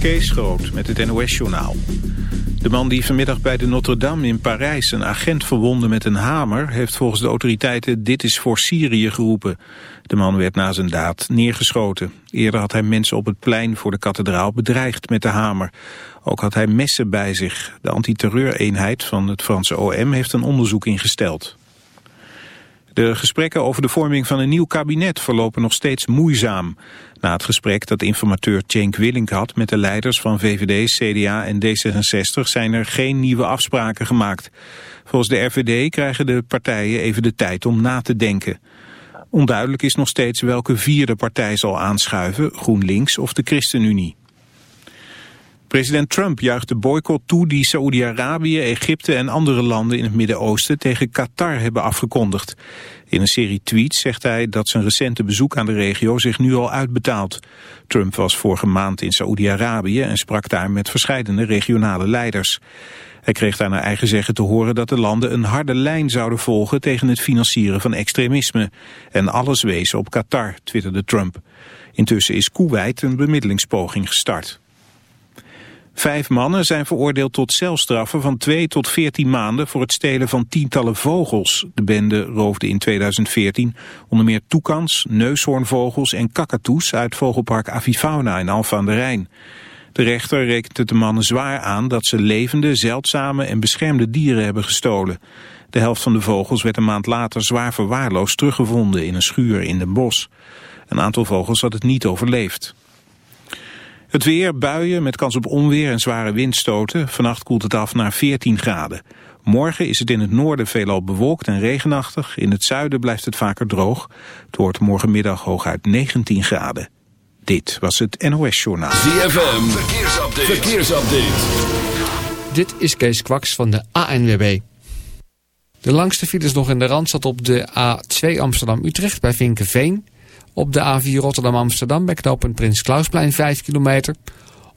Kees Groot met het NOS-journaal. De man die vanmiddag bij de Notre-Dame in Parijs een agent verwonde met een hamer... heeft volgens de autoriteiten dit is voor Syrië geroepen. De man werd na zijn daad neergeschoten. Eerder had hij mensen op het plein voor de kathedraal bedreigd met de hamer. Ook had hij messen bij zich. De antiterreureenheid van het Franse OM heeft een onderzoek ingesteld. De gesprekken over de vorming van een nieuw kabinet verlopen nog steeds moeizaam. Na het gesprek dat informateur Cenk Willink had met de leiders van VVD, CDA en D66 zijn er geen nieuwe afspraken gemaakt. Volgens de RVD krijgen de partijen even de tijd om na te denken. Onduidelijk is nog steeds welke vierde partij zal aanschuiven, GroenLinks of de ChristenUnie. President Trump juicht de boycott toe die Saoedi-Arabië, Egypte en andere landen in het Midden-Oosten tegen Qatar hebben afgekondigd. In een serie tweets zegt hij dat zijn recente bezoek aan de regio zich nu al uitbetaalt. Trump was vorige maand in Saoedi-Arabië en sprak daar met verschillende regionale leiders. Hij kreeg daar naar eigen zeggen te horen dat de landen een harde lijn zouden volgen tegen het financieren van extremisme. En alles wees op Qatar, twitterde Trump. Intussen is Kuwait een bemiddelingspoging gestart. Vijf mannen zijn veroordeeld tot celstraffen van 2 tot 14 maanden voor het stelen van tientallen vogels. De bende roofde in 2014 onder meer toekans, neushoornvogels en kakatoes uit vogelpark Avifauna in Alphen aan de Rijn. De rechter rekent de mannen zwaar aan dat ze levende, zeldzame en beschermde dieren hebben gestolen. De helft van de vogels werd een maand later zwaar verwaarloosd teruggevonden in een schuur in Den Bosch. Een aantal vogels had het niet overleefd. Het weer, buien met kans op onweer en zware windstoten. Vannacht koelt het af naar 14 graden. Morgen is het in het noorden veelal bewolkt en regenachtig. In het zuiden blijft het vaker droog. Het wordt morgenmiddag hooguit 19 graden. Dit was het NOS Journaal. ZFM, verkeersupdate. verkeersupdate. Dit is Kees Kwaks van de ANWB. De langste files nog in de Randstad op de A2 Amsterdam-Utrecht bij Vinkenveen... Op de A4 Rotterdam-Amsterdam bij knooppunt Prins Klausplein 5 kilometer.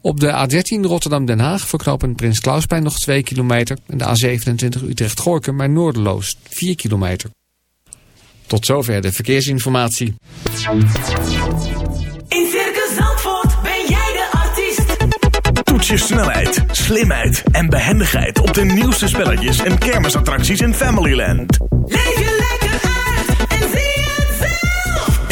Op de A13 Rotterdam-Den Haag voor knooppunt Prins Klausplein nog 2 kilometer. En de A27 Utrecht-Gorkum bij Noorderloos 4 kilometer. Tot zover de verkeersinformatie. In Circus Zandvoort ben jij de artiest. Toets je snelheid, slimheid en behendigheid op de nieuwste spelletjes en kermisattracties in Familyland. Leef je lekker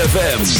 ZFM.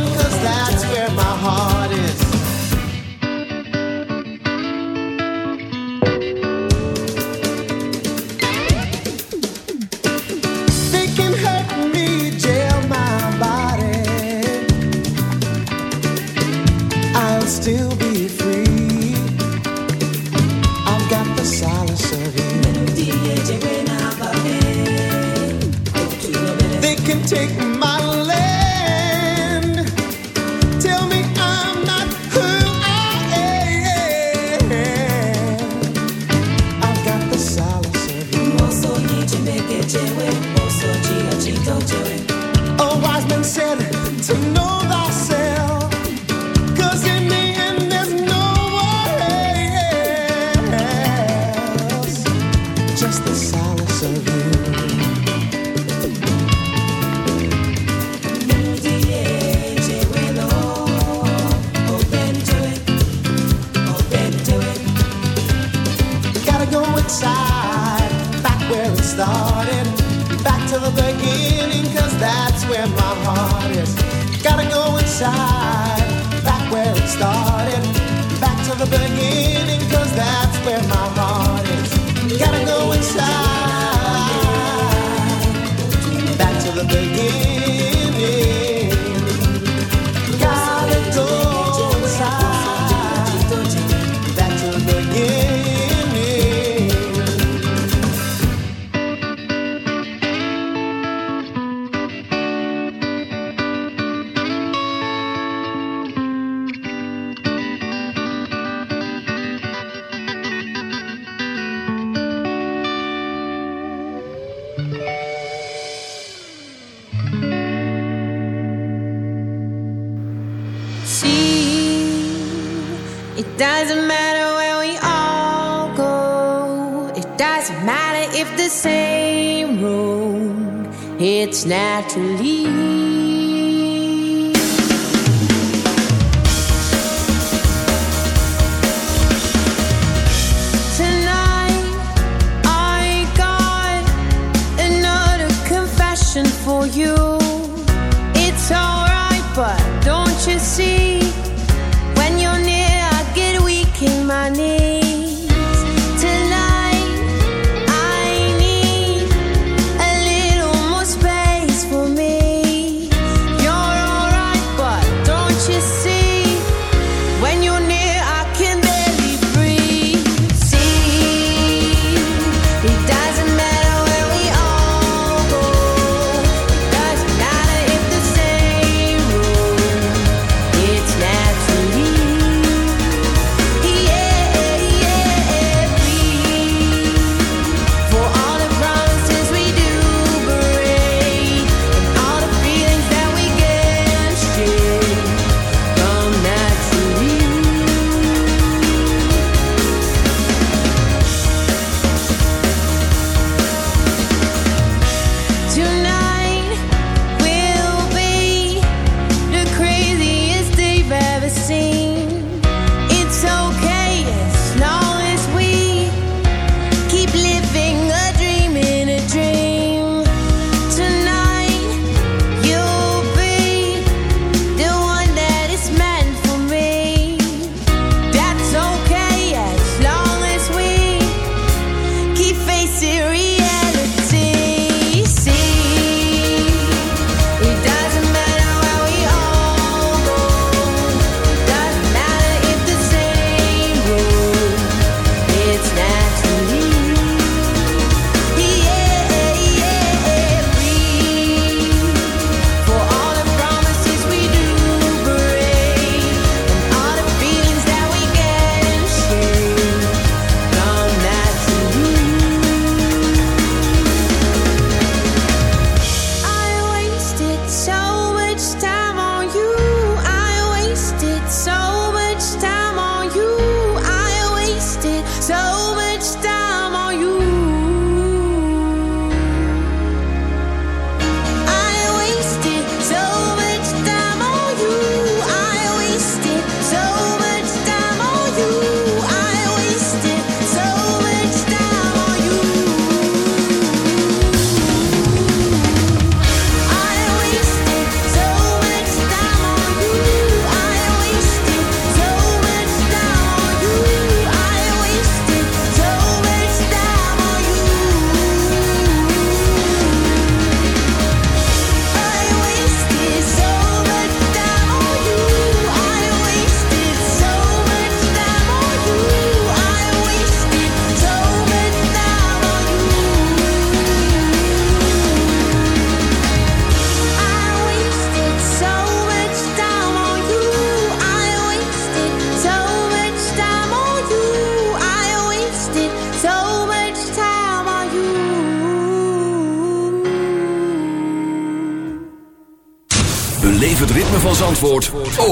that's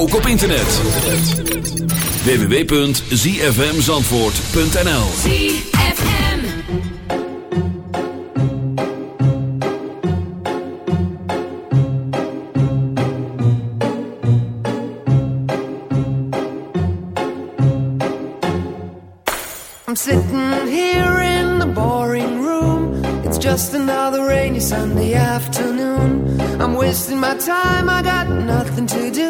ook op internet. www.zfmzandvoort.nl ZFM. I'm sitting here in the boring room. It's just another rainy Sunday afternoon. I'm wasting my time, I got nothing to do.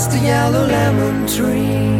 just a yellow lemon tree.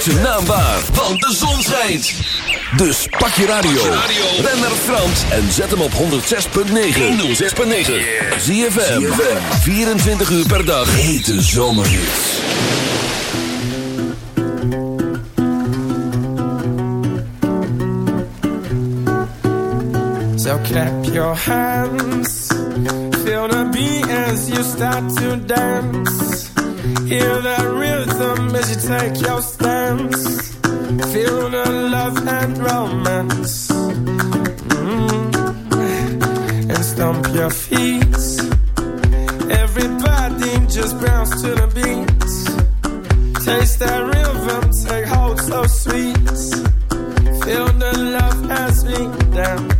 Maak zijn naam waar, want de zon schijnt. Dus pak je radio. Ben naar Frans en zet hem op 106.9. 106.9. ZFM. 24 uur per dag. Hete zomerhits. So clap your hands, feel the beat as you start to dance. Hear that rhythm as you take your stance. Feel the love and romance. Mm. And stomp your feet. Everybody just bounce to the beat. Taste that rhythm, take hold so sweet. Feel the love as we dance.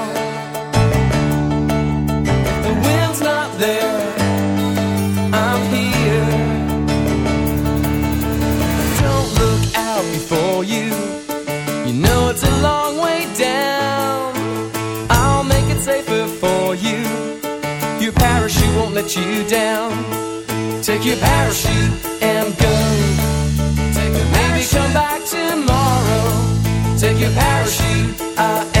let you down. Take your parachute and go. Take a Maybe parachute. come back tomorrow. Take your parachute. I